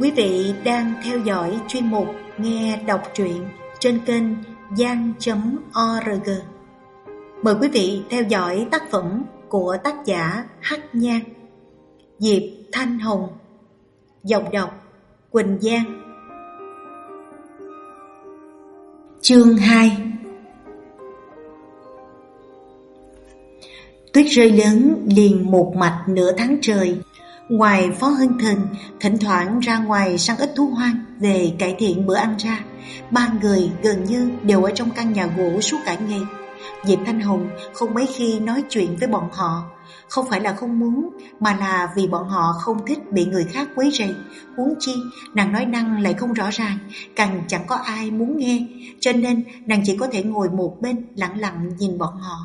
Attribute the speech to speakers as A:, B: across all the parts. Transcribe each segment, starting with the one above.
A: Quý vị đang theo dõi chuyên mục Nghe đọc truyện trên kênh gian.org. Mời quý vị theo dõi tác phẩm của tác giả Hắc Nhan, Diệp Thanh Hồng, giọng đọc Quỳnh Giang. Chương 2 Tuyết rơi lớn liền một mạch nửa tháng trời Ngoài Phó Hưng Thịnh thỉnh thoảng ra ngoài săn ít thú hoang về cải thiện bữa ăn ra, ba người gần như đều ở trong căn nhà gỗ suốt cả ngày. Diệp Thanh hùng không mấy khi nói chuyện với bọn họ, không phải là không muốn mà là vì bọn họ không thích bị người khác quấy rầy. Huống chi, nàng nói năng lại không rõ ràng, càng chẳng có ai muốn nghe, cho nên nàng chỉ có thể ngồi một bên lặng lặng nhìn bọn họ.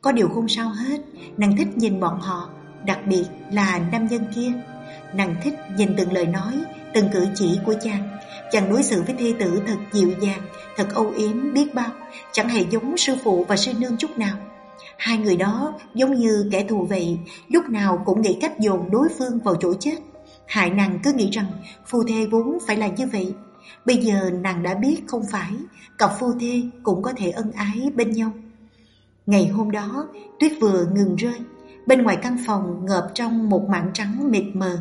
A: Có điều không sao hết, nàng thích nhìn bọn họ đặc biệt là nam nhân kia. Nàng thích nhìn từng lời nói, từng cử chỉ của chàng. Chàng đối xử với thê tử thật dịu dàng, thật âu yếm biết bao, chẳng hề giống sư phụ và sư nương chút nào. Hai người đó giống như kẻ thù vậy, lúc nào cũng nghĩ cách dồn đối phương vào chỗ chết. Hại nàng cứ nghĩ rằng phu thê vốn phải là như vậy. Bây giờ nàng đã biết không phải, cặp phu thê cũng có thể ân ái bên nhau. Ngày hôm đó, tuyết vừa ngừng rơi, Bên ngoài căn phòng ngợp trong một mảng trắng mịt mờ.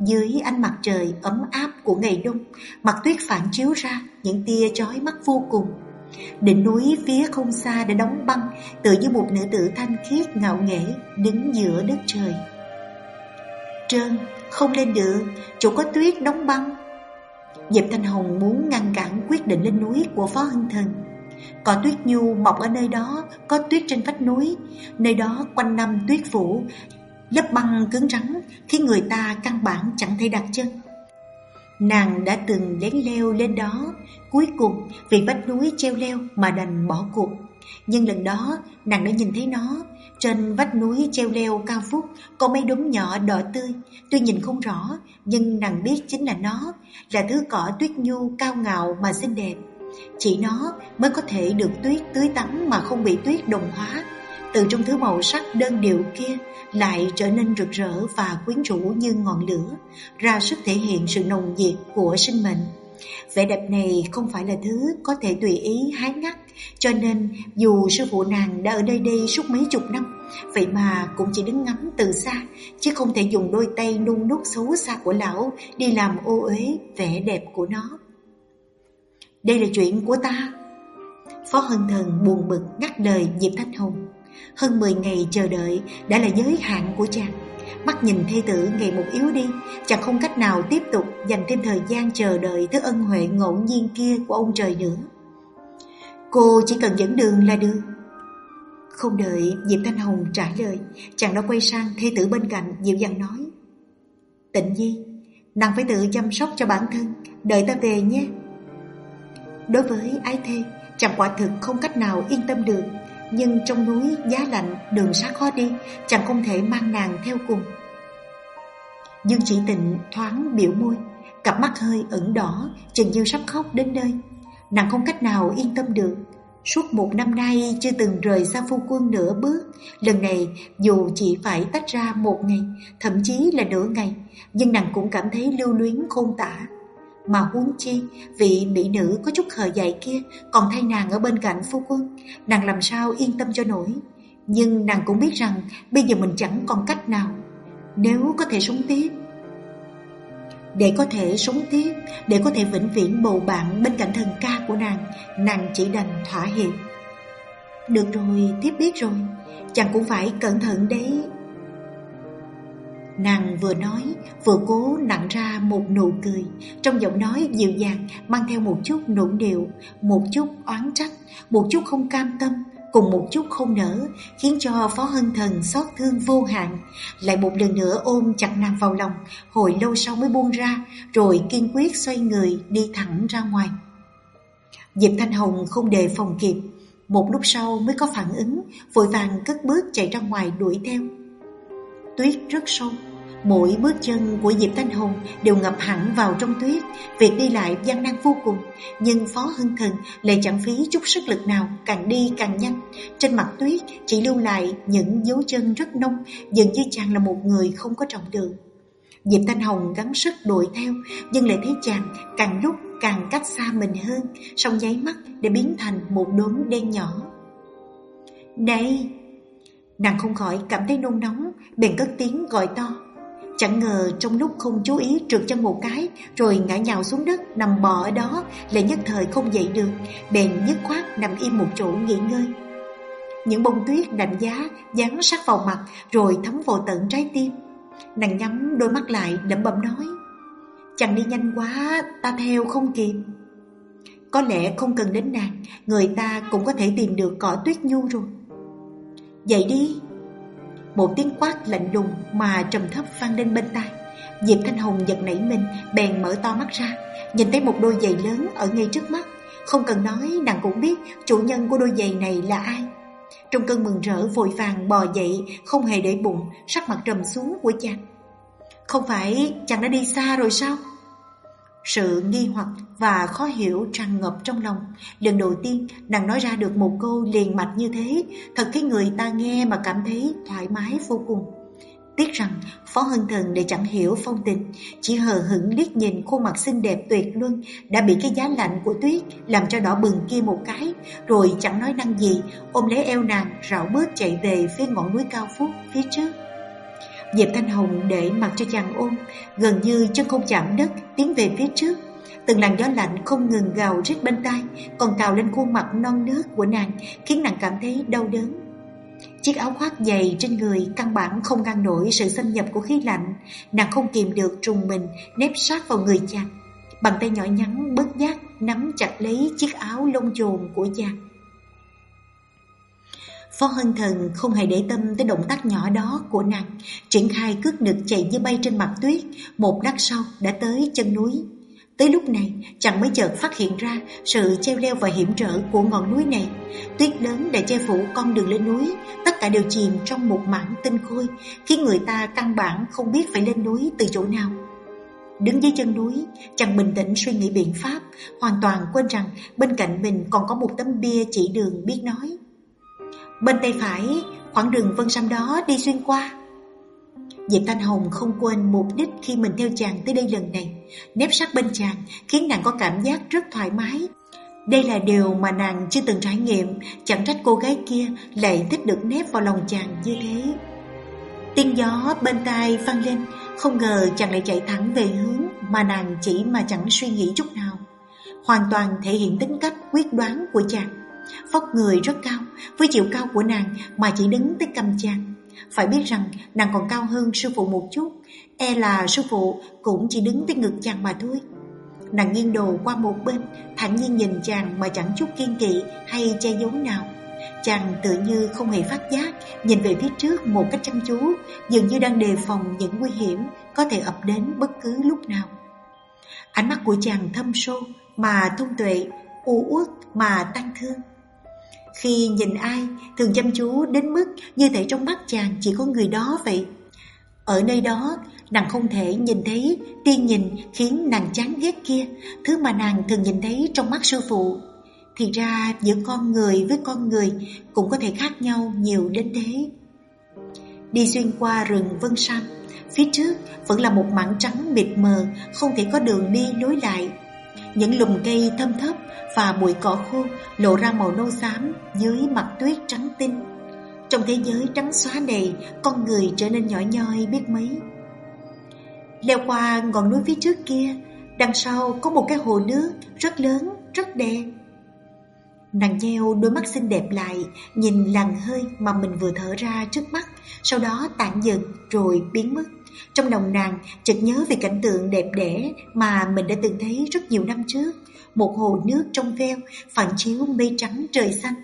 A: Dưới ánh mặt trời ấm áp của ngày đông Mặt tuyết phản chiếu ra những tia chói mắt vô cùng. Đỉnh núi phía không xa đã đóng băng Tự như một nữ tử thanh khiết ngạo nghễ Đứng giữa đất trời. Trơn, không lên được Chỗ có tuyết đóng băng. Diệp Thanh Hồng muốn ngăn cản quyết định lên núi của Phó Hưng Thần có tuyết nhu mọc ở nơi đó, có tuyết trên vách núi, nơi đó quanh năm tuyết phủ, lớp băng cứng rắn khiến người ta căn bản chẳng thể đặt chân. Nàng đã từng lén leo lên đó, cuối cùng vì vách núi treo leo mà đành bỏ cuộc. Nhưng lần đó nàng đã nhìn thấy nó, trên vách núi treo leo cao phúc có mấy đốm nhỏ đỏ tươi, tuy nhìn không rõ nhưng nàng biết chính là nó, là thứ cỏ tuyết nhu cao ngạo mà xinh đẹp. Chỉ nó mới có thể được tuyết tưới tắm mà không bị tuyết đồng hóa. Từ trong thứ màu sắc đơn điệu kia lại trở nên rực rỡ và quyến rũ như ngọn lửa, Ra sức thể hiện sự nồng nhiệt của sinh mệnh. Vẻ đẹp này không phải là thứ có thể tùy ý hái ngắt, Cho nên dù sư phụ nàng đã ở đây đây suốt mấy chục năm, Vậy mà cũng chỉ đứng ngắm từ xa, Chứ không thể dùng đôi tay nung nút xấu xa của lão Đi làm ô uế vẻ đẹp của nó đây là chuyện của ta. Phó Hân Thần buồn bực ngắt lời Diệp Thanh Hồng Hơn 10 ngày chờ đợi đã là giới hạn của chàng. Mắt nhìn thê tử ngày một yếu đi, Chàng không cách nào tiếp tục dành thêm thời gian chờ đợi Thứ ân huệ ngẫu nhiên kia của ông trời nữa. Cô chỉ cần dẫn đường là được. Không đợi Diệp Thanh Hồng trả lời, Chàng đã quay sang thê tử bên cạnh dịu dàng nói, Tịnh nhi, Nàng phải tự chăm sóc cho bản thân, Đợi ta về nhé. Đối với ái thê, chàng quả thực không cách nào yên tâm được. Nhưng trong núi giá lạnh, đường xa khó đi, chàng không thể mang nàng theo cùng. Dương chỉ tịnh thoáng biểu môi, cặp mắt hơi ửng đỏ, chừng như sắp khóc đến nơi. Nàng không cách nào yên tâm được. Suốt một năm nay chưa từng rời xa phu quân nửa bước Lần này dù chỉ phải tách ra một ngày Thậm chí là nửa ngày Nhưng nàng cũng cảm thấy lưu luyến khôn tả mà huống chi Vị mỹ nữ có chút khờ dại kia Còn thay nàng ở bên cạnh phu quân. Nàng làm sao yên tâm cho nổi? Nhưng nàng cũng biết rằng Bây giờ mình chẳng còn cách nào. Nếu có thể sống tiếp Để có thể sống tiếp Để có thể vĩnh viễn bầu bạn Bên cạnh thần ca của nàng Nàng chỉ đành thỏa hiệp. Được rồi, tiếp biết rồi. Chàng cũng phải cẩn thận đấy. Nàng vừa nói vừa cố nặng ra một nụ cười. Trong giọng nói dịu dàng mang theo một chút nũng điệu Một chút oán trách, một chút không cam tâm Cùng một chút không nở Khiến cho Phó Hân Thần xót thương vô hạn. Lại một lần nữa ôm chặt nàng vào lòng Hồi lâu sau mới buông ra Rồi kiên quyết xoay người đi thẳng ra ngoài. Diệp Thanh Hồng không đề phòng kịp. Một lúc sau mới có phản ứng Vội vàng cất bước chạy ra ngoài đuổi theo. Tuyết rất sâu Mỗi bước chân của Diệp Thanh Hồng đều ngập hẳn vào trong tuyết, việc đi lại gian nan vô cùng, nhưng Phó Hưng Thần lại chẳng phí chút sức lực nào, càng đi càng nhanh. Trên mặt tuyết chỉ lưu lại những dấu chân rất nông, dường như chàng là một người không có trọng đường. Diệp Thanh Hồng gắng sức đuổi theo Nhưng lại thấy chàng càng lúc càng cách xa mình hơn song nháy mắt để biến thành một đốm đen nhỏ đây Nàng không khỏi cảm thấy nôn nóng, Bèn cất tiếng gọi to. Chẳng ngờ trong lúc không chú ý trượt chân một cái, Rồi ngã nhào xuống đất, Nằm bò ở đó, Lại nhất thời không dậy được, Bèn nhất khoát nằm im một chỗ nghỉ ngơi. Những bông tuyết đạnh giá, Dán sát vào mặt, Rồi thấm vào tận trái tim. Nàng nhắm đôi mắt lại, lẩm bẩm nói Chẳng đi nhanh quá, Ta theo không kịp. Có lẽ không cần đến nàng, Người ta cũng có thể tìm được cỏ tuyết nhu rồi. Dậy đi. Một tiếng quát lạnh lùng mà trầm thấp vang lên bên tai. Diệp Thanh Hồng giật nảy mình, Bèn mở to mắt ra, Nhìn thấy một đôi giày lớn ở ngay trước mắt. Không cần nói, nàng cũng biết Chủ nhân của đôi giày này là ai. Trong cơn mừng rỡ vội vàng bò dậy, Không hề để bụng, Sắc mặt trầm xuống của chàng. Không phải chàng đã đi xa rồi sao? Sự nghi hoặc và khó hiểu tràn ngập trong lòng. Lần đầu tiên, nàng nói ra được một câu liền mạch như thế, Thật khiến người ta nghe mà cảm thấy thoải mái vô cùng. Tiếc rằng, Phó Hân Thần để chẳng hiểu phong tình, Chỉ hờ hững liếc nhìn khuôn mặt xinh đẹp tuyệt luân Đã bị cái giá lạnh của tuyết Làm cho đỏ bừng kia một cái, Rồi chẳng nói năng gì, Ôm lấy eo nàng, rảo bước chạy về phía ngọn núi cao phút phía trước. Diệp Thanh Hồng để mặc cho chàng ôm, Gần như chân không chạm đất, Tiến về phía trước. Từng làn gió lạnh không ngừng gào rít bên tai, Còn cào lên khuôn mặt non nước của nàng, Khiến nàng cảm thấy đau đớn. Chiếc áo khoác dày trên người Căn bản không ngăn nổi sự xâm nhập của khí lạnh. Nàng không kìm được trùng mình Nép sát vào người chàng. Bàn tay nhỏ nhắn, bất giác Nắm chặt lấy chiếc áo lông chồn của chàng. Phó Hân Thần không hề để tâm tới động tác nhỏ đó của nàng, triển khai cước nực chạy như bay trên mặt tuyết, một lát sau đã tới chân núi. Tới lúc này, chàng mới chợt phát hiện ra sự treo leo và hiểm trở của ngọn núi này. Tuyết lớn đã che phủ con đường lên núi, tất cả đều chìm trong một mảng tinh khôi, khiến người ta căn bản không biết phải lên núi từ chỗ nào. Đứng dưới chân núi, chàng bình tĩnh suy nghĩ biện pháp, hoàn toàn quên rằng bên cạnh mình còn có một tấm bia chỉ đường biết nói. Bên tay phải, khoảng đường vân sam đó đi xuyên qua. Diệp Thanh Hồng không quên mục đích khi mình theo chàng tới đây lần này. nếp sát bên chàng khiến nàng có cảm giác rất thoải mái. Đây là điều mà nàng chưa từng trải nghiệm, chẳng trách cô gái kia lại thích được nép vào lòng chàng như thế. Tiếng gió bên tai vang lên, không ngờ chàng lại chạy thẳng về hướng mà nàng chỉ mà chẳng suy nghĩ chút nào. Hoàn toàn thể hiện tính cách quyết đoán của chàng. Vóc người rất cao, với chiều cao của nàng mà chỉ đứng tới cầm chàng. Phải biết rằng nàng còn cao hơn sư phụ một chút, e là sư phụ cũng chỉ đứng tới ngực chàng mà thôi. Nàng nghiêng đầu qua một bên, thản nhiên nhìn chàng mà chẳng chút kiên kỵ hay che giấu nào. Chàng tự như không hề phát giác, nhìn về phía trước một cách chăm chú, dường như đang đề phòng những nguy hiểm có thể ập đến bất cứ lúc nào. Ánh mắt của chàng thâm sâu mà thông tuệ, u uất mà tăng thương. Khi nhìn ai, thường chăm chú đến mức như thể trong mắt chàng chỉ có người đó vậy. Ở nơi đó, nàng không thể nhìn thấy tiên nhìn khiến nàng chán ghét kia, thứ mà nàng thường nhìn thấy trong mắt sư phụ. Thì ra giữa con người với con người cũng có thể khác nhau nhiều đến thế. Đi xuyên qua rừng Vân Sam, phía trước vẫn là một mảng trắng mịt mờ, không thể có đường đi lối lại. Những lùm cây thâm thấp và bụi cỏ khô lộ ra màu nâu xám dưới mặt tuyết trắng tinh. Trong thế giới trắng xóa này, con người trở nên nhỏ nhoi biết mấy. Leo qua ngọn núi phía trước kia, đằng sau có một cái hồ nước rất lớn, rất đẹp. Nàng nheo đôi mắt xinh đẹp lại, nhìn làn hơi mà mình vừa thở ra trước mắt, sau đó tản dần rồi biến mất. Trong lòng nàng chợt nhớ về cảnh tượng đẹp đẽ mà mình đã từng thấy rất nhiều năm trước. Một hồ nước trong veo, phản chiếu mây trắng trời xanh.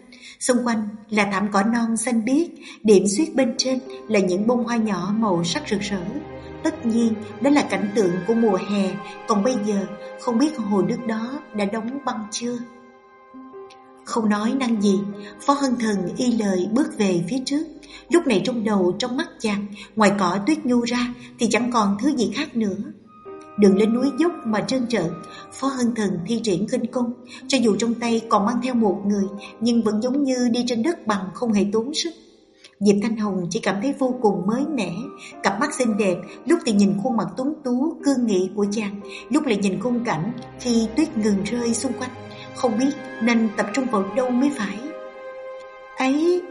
A: Xung quanh là thảm cỏ non xanh biếc, điểm xuyết bên trên là những bông hoa nhỏ màu sắc rực rỡ. Tất nhiên đó là cảnh tượng của mùa hè, còn bây giờ không biết hồ nước đó đã đóng băng chưa. Không nói năng gì, Phó Hân Thần y lời bước về phía trước. Lúc này trong đầu trong mắt chàng, ngoài cỏ tuyết nhu ra thì chẳng còn thứ gì khác nữa. Đường lên núi dốc mà trơn trợn, Phó Hân Thần thi triển kinh công, cho dù trong tay còn mang theo một người, nhưng vẫn giống như đi trên đất bằng không hề tốn sức. Diệp Thanh Hồng chỉ cảm thấy vô cùng mới mẻ Cặp mắt xinh đẹp Lúc thì nhìn khuôn mặt tuấn tú cương nghị của chàng Lúc lại nhìn khung cảnh Khi tuyết ngừng rơi xung quanh không biết nên tập trung vào đâu mới phải Ấy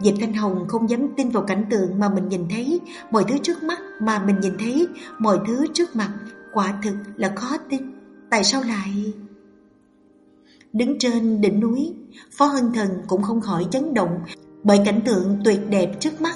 A: Diệp Thanh Hồng không dám tin vào cảnh tượng mà mình nhìn thấy, Mọi thứ trước mắt mà mình nhìn thấy, Mọi thứ trước mặt, Quả thực là khó tin Tại sao lại... Đứng trên đỉnh núi, Phó Hân Thần cũng không khỏi chấn động bởi cảnh tượng tuyệt đẹp trước mắt.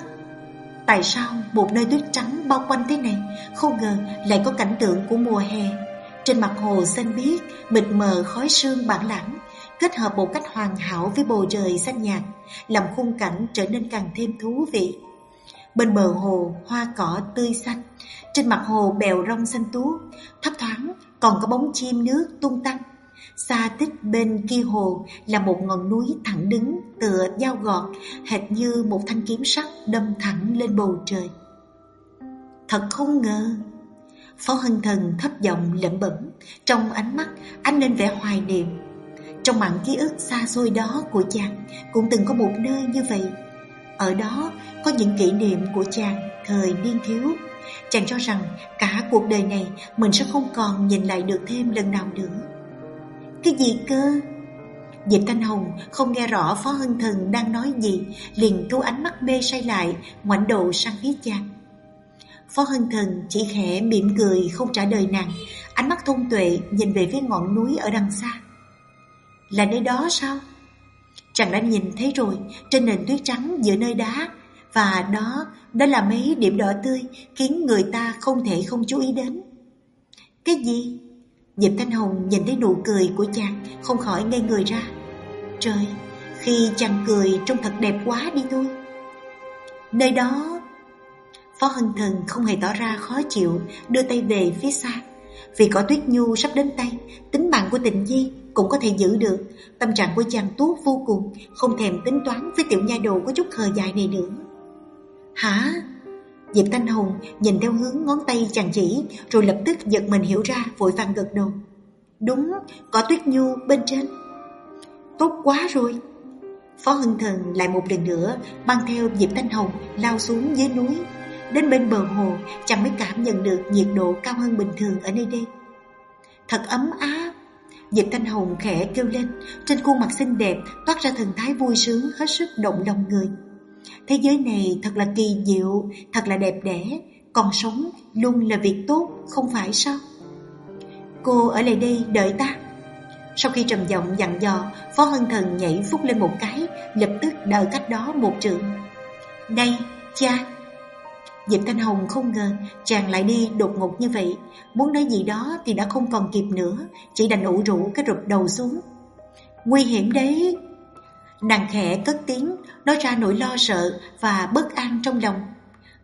A: Tại sao một nơi tuyết trắng bao quanh thế này, không ngờ lại có cảnh tượng của mùa hè? Trên mặt hồ xanh biếc, mịt mờ khói sương bản lãng, kết hợp một cách hoàn hảo với bầu trời xanh nhạt, làm khung cảnh trở nên càng thêm thú vị. Bên bờ hồ, hoa cỏ tươi xanh, trên mặt hồ bèo rong xanh tuốt, thấp thoáng còn có bóng chim nước tung tăng Xa tích bên kia hồ là một ngọn núi thẳng đứng tựa dao gọt, hệt như một thanh kiếm sắt đâm thẳng lên bầu trời. Thật không ngờ, Phó Hân Thần thấp giọng lẩm bẩm, trong ánh mắt anh nên vẻ hoài niệm. Trong mảng ký ức xa xôi đó của chàng cũng từng có một nơi như vậy. Ở đó có những kỷ niệm của chàng thời niên thiếu. Chàng cho rằng cả cuộc đời này mình sẽ không còn nhìn lại được thêm lần nào nữa. Cái gì cơ? Diệp Thanh Hồng không nghe rõ Phó Hân Thần đang nói gì, liền thu ánh mắt mê say lại, ngoảnh đầu sang phía chàng. Phó Hân Thần chỉ khẽ mỉm cười không trả lời nàng, ánh mắt thông tuệ nhìn về phía ngọn núi ở đằng xa. Là nơi đó sao? Chàng đã nhìn thấy rồi, trên nền tuyết trắng giữa nơi đá, và đó, đó là mấy điểm đỏ tươi khiến người ta không thể không chú ý đến. Cái gì? Diệp Thanh Hồng nhìn thấy nụ cười của chàng Không khỏi ngây người ra Trời, khi chàng cười trông thật đẹp quá đi thôi Nơi đó Phó Hân Thần không hề tỏ ra khó chịu Đưa tay về phía xa. Vì có Tuyết Nhu sắp đến tay Tính mạng của tình Nhi cũng có thể giữ được. Tâm trạng của chàng tuốt vô cùng Không thèm tính toán với tiểu nha đồ có chút khờ dài này nữa. Hả? Diệp Thanh Hồng nhìn theo hướng ngón tay chàng chỉ Rồi lập tức giật mình hiểu ra vội vàng gật đầu. Đúng, có tuyết nhu bên trên. Tốt quá rồi. Phó Hưng Thần lại một lần nữa Mang theo Diệp Thanh Hồng lao xuống dưới núi. Đến bên bờ hồ Chàng mới cảm nhận được nhiệt độ cao hơn bình thường ở nơi đây Thật ấm áp Dịch Thanh Hồng khẽ kêu lên Trên khuôn mặt xinh đẹp toát ra thần thái vui sướng Hết sức động lòng người Thế giới này thật là kỳ diệu, thật là đẹp đẽ, còn sống luôn là việc tốt, không phải sao? Cô ở lại đây đợi ta. Sau khi trầm giọng dặn dò, Phó Hân Thần nhảy phút lên một cái, lập tức đợi cách đó một trượng. đây, cha! Diệp Thanh Hồng không ngờ chàng lại đi đột ngột như vậy, muốn nói gì đó thì đã không còn kịp nữa, chỉ đành ủ rũ cái rụp đầu xuống. Nguy hiểm đấy! Nàng khẽ cất tiếng, nói ra nỗi lo sợ và bất an trong lòng.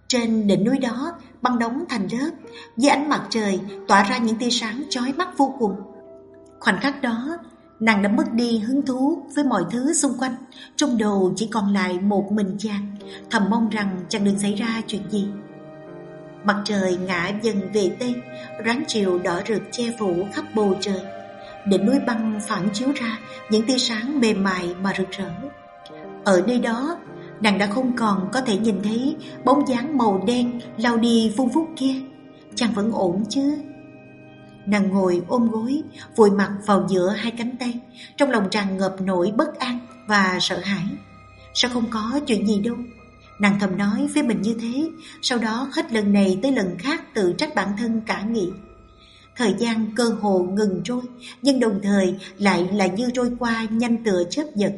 A: Trên đỉnh núi đó, băng đóng thành lớp, dưới ánh mặt trời tỏa ra những tia sáng chói mắt vô cùng. Khoảnh khắc đó, nàng đã mất đi hứng thú với mọi thứ xung quanh, trong đầu chỉ còn lại một mình chàng, thầm mong rằng chẳng đừng xảy ra chuyện gì. Mặt trời ngã dần về tây, ráng chiều đỏ rực che phủ khắp bầu trời đỉnh núi băng phản chiếu ra những tia sáng mềm mại mà rực rỡ. Ở nơi đó, nàng đã không còn có thể nhìn thấy bóng dáng màu đen lao đi vung vút kia. Chàng vẫn ổn chứ? Nàng ngồi ôm gối, vùi mặt vào giữa hai cánh tay, trong lòng tràn ngập nỗi bất an và sợ hãi. Sao không có chuyện gì đâu? Nàng thầm nói với mình như thế, sau đó hết lần này tới lần khác tự trách bản thân cả nghị. Thời gian cơ hồ ngừng trôi, nhưng đồng thời lại là như trôi qua nhanh tựa chớp giật.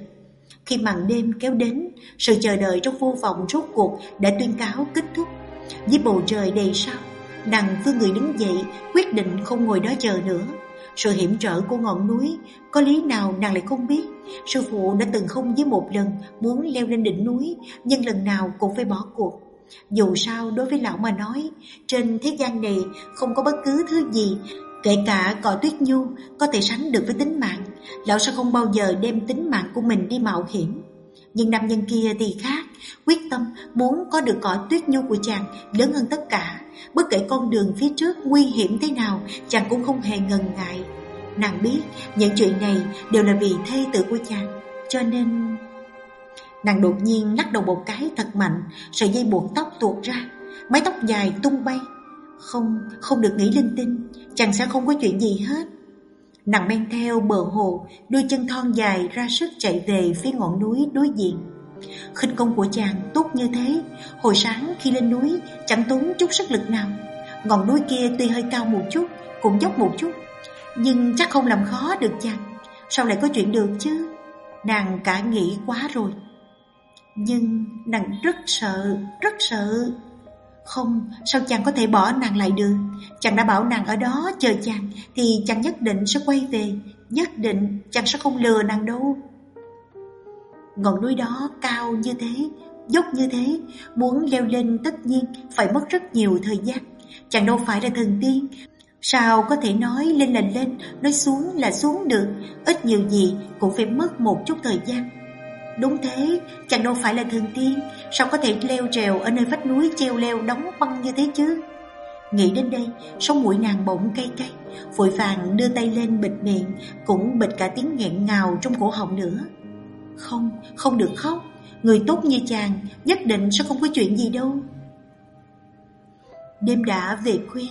A: Khi màn đêm kéo đến, sự chờ đợi trong vô vọng rốt cuộc đã tuyên cáo kết thúc. Dưới bầu trời đầy sao, nàng phương người đứng dậy, quyết định không ngồi đó chờ nữa. Sự hiểm trở của ngọn núi, có lý nào nàng lại không biết. Sư phụ đã từng không với một lần muốn leo lên đỉnh núi, nhưng lần nào cũng phải bỏ cuộc. Dù sao đối với lão mà nói, trên thế gian này không có bất cứ thứ gì, kể cả cỏ tuyết nhu, có thể sánh được với tính mạng. Lão sẽ không bao giờ đem tính mạng của mình đi mạo hiểm. Nhưng nam nhân kia thì khác, quyết tâm muốn có được cõi tuyết nhu của chàng lớn hơn tất cả. Bất kể con đường phía trước nguy hiểm thế nào, chàng cũng không hề ngần ngại. Nàng biết những chuyện này đều là vì thê tử của chàng, cho nên... Nàng đột nhiên lắc đầu một cái thật mạnh Sợi dây buộc tóc tuột ra Mái tóc dài tung bay Không, không được nghĩ linh tinh Chàng sẽ không có chuyện gì hết Nàng men theo bờ hồ, Đôi chân thon dài ra sức chạy về Phía ngọn núi đối diện. Khinh công của chàng tốt như thế. Hồi sáng khi lên núi, Chẳng tốn chút sức lực nào. Ngọn núi kia tuy hơi cao một chút, Cũng dốc một chút, Nhưng chắc không làm khó được chàng. Sao lại có chuyện được chứ? Nàng cả nghĩ quá rồi. Nhưng nàng rất sợ Rất sợ. Không, sao chàng có thể bỏ nàng lại được? Chàng đã bảo nàng ở đó chờ chàng, Thì chàng nhất định sẽ quay về. Nhất định chàng sẽ không lừa nàng đâu. Ngọn núi đó cao như thế, Dốc như thế, Muốn leo lên tất nhiên Phải mất rất nhiều thời gian. Chàng đâu phải là thần tiên. Sao có thể nói lên là lên, Nói xuống là xuống được? Ít nhiều gì cũng phải mất một chút thời gian. Đúng thế Chàng đâu phải là thần tiên. Sao có thể leo trèo ở nơi vách núi treo leo đóng băng như thế chứ? Nghĩ đến đây Sống mũi nàng bỗng cay cay Vội vàng đưa tay lên bịt miệng Cũng bịt cả tiếng nghẹn ngào trong cổ họng nữa. Không, không được khóc. Người tốt như chàng Nhất định sẽ không có chuyện gì đâu. Đêm đã về khuya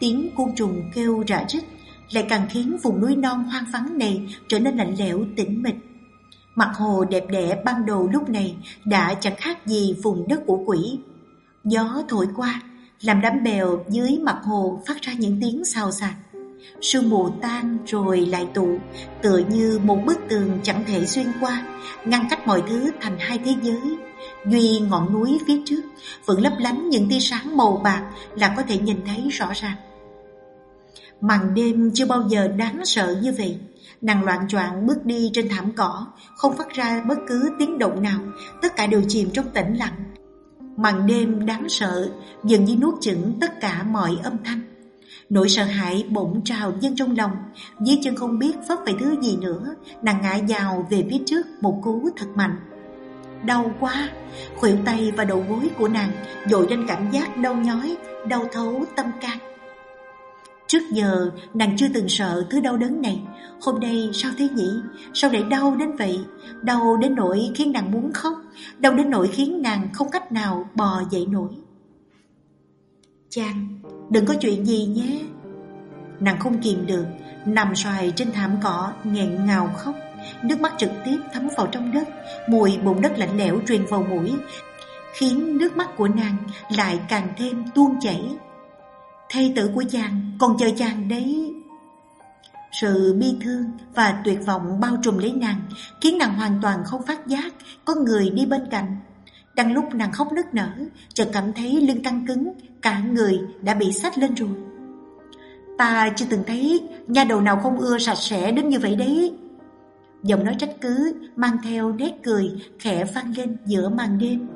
A: Tiếng côn trùng kêu rã rít Lại càng khiến vùng núi non hoang vắng này Trở nên lạnh lẽo tĩnh mịch. Mặt hồ đẹp đẽ ban đầu lúc này Đã chẳng khác gì vùng đất của quỷ. Gió thổi qua, Làm đám bèo dưới mặt hồ Phát ra những tiếng xào xạc. Sương mù tan rồi lại tụ, Tựa như một bức tường chẳng thể xuyên qua, Ngăn cách mọi thứ thành hai thế giới. Duy ngọn núi phía trước Vẫn lấp lánh những tia sáng màu bạc Là có thể nhìn thấy rõ ràng. Màn đêm chưa bao giờ đáng sợ như vậy. Nàng loạn choạng bước đi trên thảm cỏ, Không phát ra bất cứ tiếng động nào, Tất cả đều chìm trong tĩnh lặng. Màn đêm đáng sợ dần như nuốt chửng tất cả mọi âm thanh. Nỗi sợ hãi bỗng trào dâng trong lòng, Dưới chân không biết vấp phải thứ gì nữa, Nàng ngã vào về phía trước một cú thật mạnh. Đau quá, Khuỷu tay và đầu gối của nàng Dội lên cảm giác đau nhói, Đau thấu tâm can. Trước giờ, nàng chưa từng sợ thứ đau đớn này. Hôm nay sao thế nhỉ? Sao lại đau đến vậy? Đau đến nỗi khiến nàng muốn khóc. Đau đến nỗi khiến nàng không cách nào bò dậy nổi. Chàng, đừng có chuyện gì nhé. Nàng không kìm được, Nằm xoài trên thảm cỏ, nghẹn ngào khóc. Nước mắt trực tiếp thấm vào trong đất, Mùi bụng đất lạnh lẽo truyền vào mũi, Khiến nước mắt của nàng lại càng thêm tuôn chảy. Thê tử của chàng còn chờ chàng đấy. Sự bi thương và tuyệt vọng bao trùm lấy nàng, Khiến nàng hoàn toàn không phát giác Có người đi bên cạnh. Đang lúc nàng khóc nức nở, Chợt cảm thấy lưng căng cứng, Cả người đã bị sách lên rồi. Ta chưa từng thấy Nha đầu nào không ưa sạch sẽ đến như vậy đấy. Giọng nói trách cứ Mang theo nét cười Khẽ vang lên giữa màn đêm.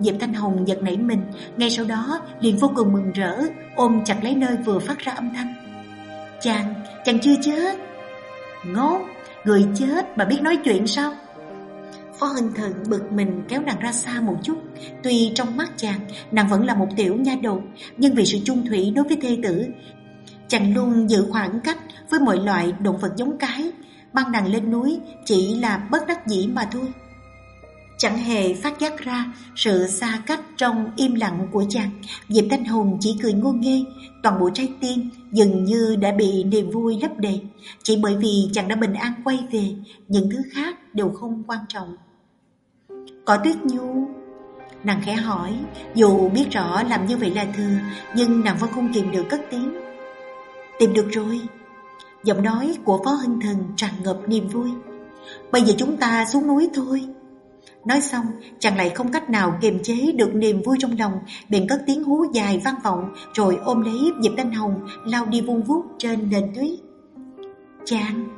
A: Diệp Thanh Hồng giật nảy mình Ngay sau đó liền vô cùng mừng rỡ Ôm chặt lấy nơi vừa phát ra âm thanh. Chàng, chàng chưa chết? Ngốc, người chết mà biết nói chuyện sao? Phó Hình Thần bực mình kéo nàng ra xa một chút. Tuy trong mắt chàng Nàng vẫn là một tiểu nha đầu Nhưng vì sự chung thủy đối với thê tử Chàng luôn giữ khoảng cách Với mọi loại động vật giống cái Băng nàng lên núi Chỉ là bất đắc dĩ mà thôi. Chẳng hề phát giác ra sự xa cách trong im lặng của chàng. Diệp Thanh Hùng chỉ cười ngô nghê Toàn bộ trái tim dường như đã bị niềm vui lấp đầy. Chỉ bởi vì chàng đã bình an quay về, Những thứ khác đều không quan trọng. Có tuyết nhu? Nàng khẽ hỏi, Dù biết rõ làm như vậy là thừa, Nhưng nàng vẫn không kìm được cất tiếng. Tìm được rồi. Giọng nói của Phó Hưng Thần tràn ngập niềm vui. Bây giờ chúng ta xuống núi thôi. Nói xong, chàng lại không cách nào kiềm chế được niềm vui trong lòng, bèn cất tiếng hú dài vang vọng, rồi ôm lấy Diệp Thanh Hồng lao đi vung vút trên nền tuyết. Chàng!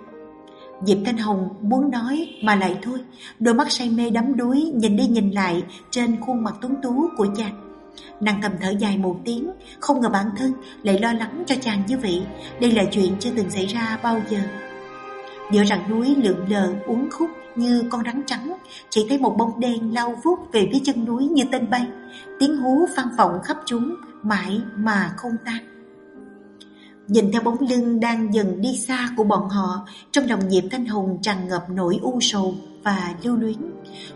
A: Diệp Thanh Hồng muốn nói mà lại thôi, đôi mắt say mê đắm đuối nhìn đi nhìn lại trên khuôn mặt tuấn tú của chàng. Nàng cầm thở dài một tiếng, không ngờ bản thân lại lo lắng cho chàng như vậy. Đây là chuyện chưa từng xảy ra bao giờ. Giữa rặng núi lượn lờ uốn khúc như con rắn trắng, chỉ thấy một bóng đen lao vút về phía chân núi như tên bay, tiếng hú vang vọng khắp chúng, mãi mà không tan. Nhìn theo bóng lưng đang dần đi xa của bọn họ, trong lòng Diệp Thanh Hùng tràn ngập nỗi u sầu và lưu luyến.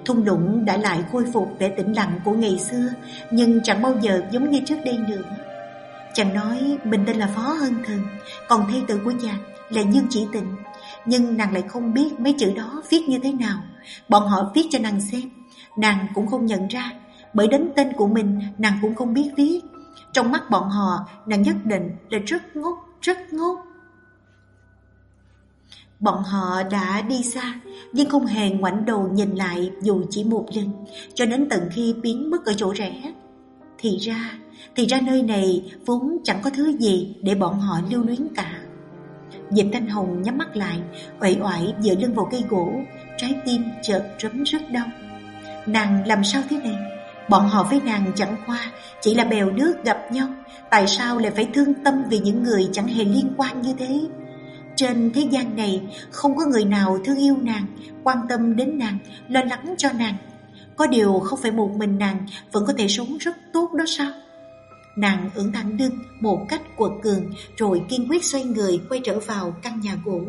A: Thung lũng đã lại khôi phục vẻ tĩnh lặng của ngày xưa, nhưng chẳng bao giờ giống như trước đây nữa. Chàng nói mình tên là Phó Hân Thần, còn thê tử của chàng là Dương Chỉ Tịnh. Nhưng nàng lại không biết mấy chữ đó viết như thế nào. Bọn họ viết cho nàng xem, nàng cũng không nhận ra, bởi đến tên của mình nàng cũng không biết viết. Trong mắt bọn họ, nàng nhất định là rất ngốc, rất ngốc. Bọn họ đã đi xa, nhưng không hề ngoảnh đầu nhìn lại dù chỉ một lần, cho đến tận khi biến mất ở chỗ rẽ. Thì ra, thì ra nơi này vốn chẳng có thứ gì để bọn họ lưu luyến cả. Diệp Thanh Hồng nhắm mắt lại, uể oải dựa lưng vào cây gỗ, trái tim chợt rấm rất đau. Nàng làm sao thế này? Bọn họ với nàng chẳng qua chỉ là bèo nước gặp nhau, tại sao lại phải thương tâm vì những người chẳng hề liên quan như thế? Trên thế gian này không có người nào thương yêu nàng, quan tâm đến nàng, lo lắng cho nàng. Có điều không phải một mình nàng vẫn có thể sống rất tốt đó sao? Nàng ưỡn thẳng lưng một cách quật cường rồi kiên quyết xoay người quay trở vào căn nhà gỗ.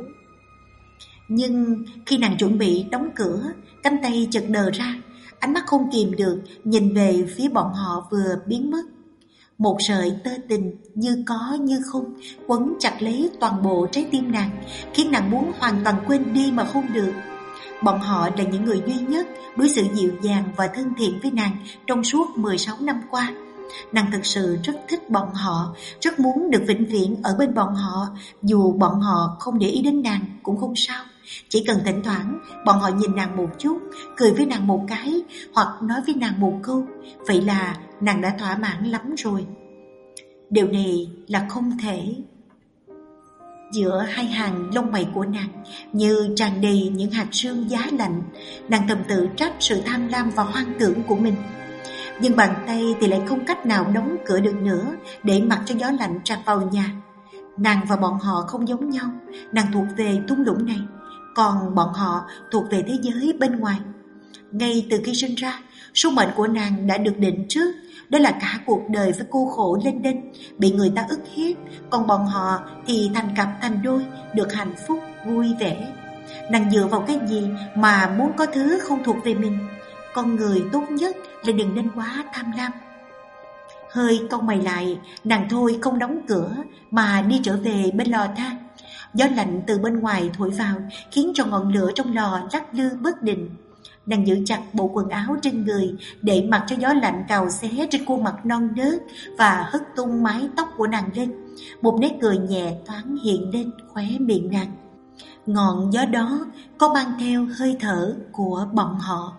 A: Nhưng khi nàng chuẩn bị đóng cửa, cánh tay chợt đờ ra, ánh mắt không kìm được nhìn về phía bọn họ vừa biến mất. Một sợi tơ tình như có như không quấn chặt lấy toàn bộ trái tim nàng, khiến nàng muốn hoàn toàn quên đi mà không được. Bọn họ là những người duy nhất đối xử dịu dàng và thân thiện với nàng trong suốt 16 năm qua. Nàng thực sự rất thích bọn họ, rất muốn được vĩnh viễn ở bên bọn họ, dù bọn họ không để ý đến nàng cũng không sao. Chỉ cần thỉnh thoảng bọn họ nhìn nàng một chút, cười với nàng một cái hoặc nói với nàng một câu, vậy là nàng đã thỏa mãn lắm rồi. Điều này là không thể. Giữa hai hàng lông mày của nàng như tràn đầy những hạt sương giá lạnh, nàng thầm tự trách sự tham lam và hoang tưởng của mình. Nhưng bàn tay thì lại không cách nào đóng cửa được nữa để mặc cho gió lạnh tràn vào nhà. Nàng và bọn họ không giống nhau, nàng thuộc về thung lũng này, còn bọn họ thuộc về thế giới bên ngoài. Ngay từ khi sinh ra, số mệnh của nàng đã được định trước, đó là cả cuộc đời phải cô khổ lên đinh, bị người ta ức hiếp, còn bọn họ thì thành cặp thành đôi, được hạnh phúc, vui vẻ. Nàng dựa vào cái gì mà muốn có thứ không thuộc về mình? Con người tốt nhất là đừng nên quá tham lam. Hơi câu mày lại, nàng thôi không đóng cửa mà đi trở về bên lò than. Gió lạnh từ bên ngoài thổi vào khiến cho ngọn lửa trong lò lắc lư bất định. Nàng giữ chặt bộ quần áo trên người để mặc cho gió lạnh cào xé trên khuôn mặt non nớt và hất tung mái tóc của nàng lên. Một nét cười nhẹ thoáng hiện lên khóe miệng nàng. Ngọn gió đó có mang theo hơi thở của bọn họ.